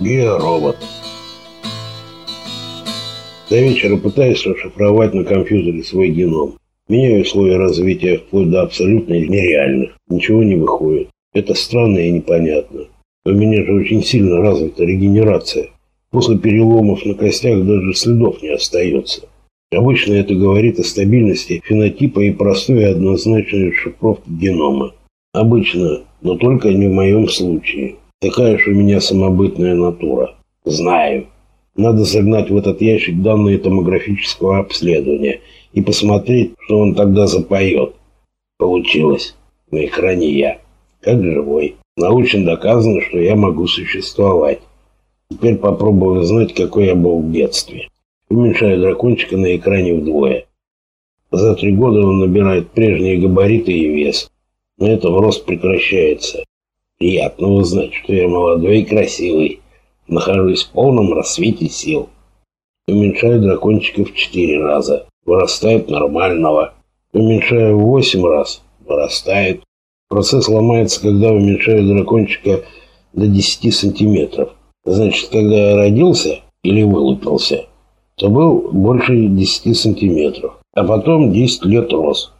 Биоробот. До вечера пытаюсь расшифровать на компьютере свой геном. Меняю условия развития вплоть до абсолютно нереальных. Ничего не выходит. Это странно и непонятно. У меня же очень сильно развита регенерация. После переломов на костях даже следов не остается. Обычно это говорит о стабильности фенотипа и простой однозначной расшифровке генома. Обычно, но только не в моем случае. Такая уж у меня самобытная натура. Знаю. Надо загнать в этот ящик данные томографического обследования и посмотреть, что он тогда запоет. Получилось. На экране я. Как живой. Научно доказано, что я могу существовать. Теперь попробую узнать, какой я был в детстве. Уменьшаю дракончика на экране вдвое. За три года он набирает прежние габариты и вес. Но это рост прекращается. Приятно узнать, что я молодой и красивый. Нахожусь в полном рассвете сил. Уменьшаю дракончика в четыре раза. Вырастает нормального. Уменьшаю в восемь раз. Вырастает. Процесс ломается, когда уменьшаю дракончика до 10 сантиметров. Значит, когда я родился или вылупился, то был больше 10 сантиметров. А потом 10 лет рос.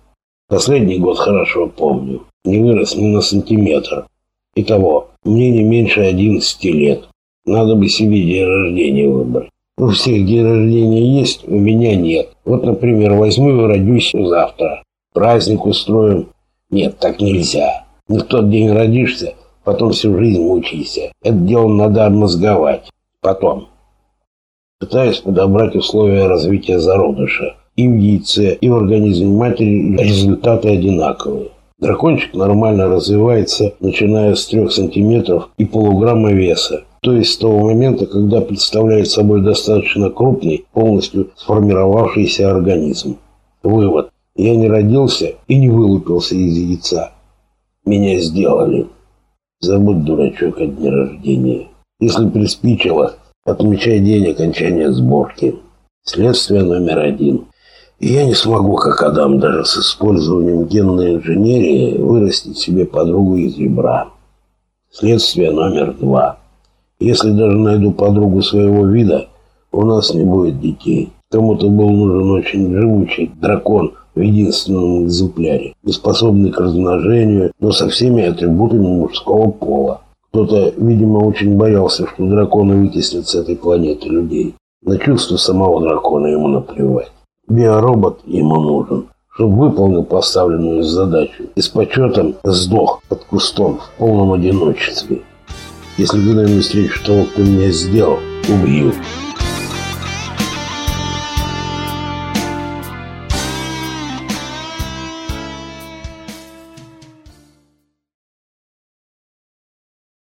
Последний год хорошо помню. Не вырос ни на сантиметр. Итого, мне не меньше 11 лет. Надо бы себе день рождения выбрать. У всех день рождения есть, у меня нет. Вот, например, возьму и родюсь завтра. Праздник устроим. Нет, так нельзя. Не в тот день родишься, потом всю жизнь мучайся. Это дело надо обмозговать. Потом. Пытаюсь подобрать условия развития зародыша. И в яйце, и в организме матери результаты одинаковые. Дракончик нормально развивается, начиная с 3 сантиметров и полуграмма веса. То есть с того момента, когда представляет собой достаточно крупный, полностью сформировавшийся организм. Вывод. Я не родился и не вылупился из яйца. Меня сделали. Забудь, дурачок, от дня рождения. Если приспичило, отмечай день окончания сборки. Следствие номер один. Я не смогу, как Адам, даже с использованием генной инженерии вырастить себе подругу из ребра. Следствие номер два. Если даже найду подругу своего вида, у нас не будет детей. Кому-то был нужен очень живучий дракон в единственном экземпляре, неспособный к размножению, но со всеми атрибутами мужского пола. Кто-то, видимо, очень боялся, что драконы вытеснят с этой планеты людей. На чувство самого дракона ему наплевать. Биоробот ему нужен, чтобы выполнил поставленную задачу и с почетом сдох под кустом в полном одиночестве. Если когда-нибудь встречу того, кто меня сделал, убью.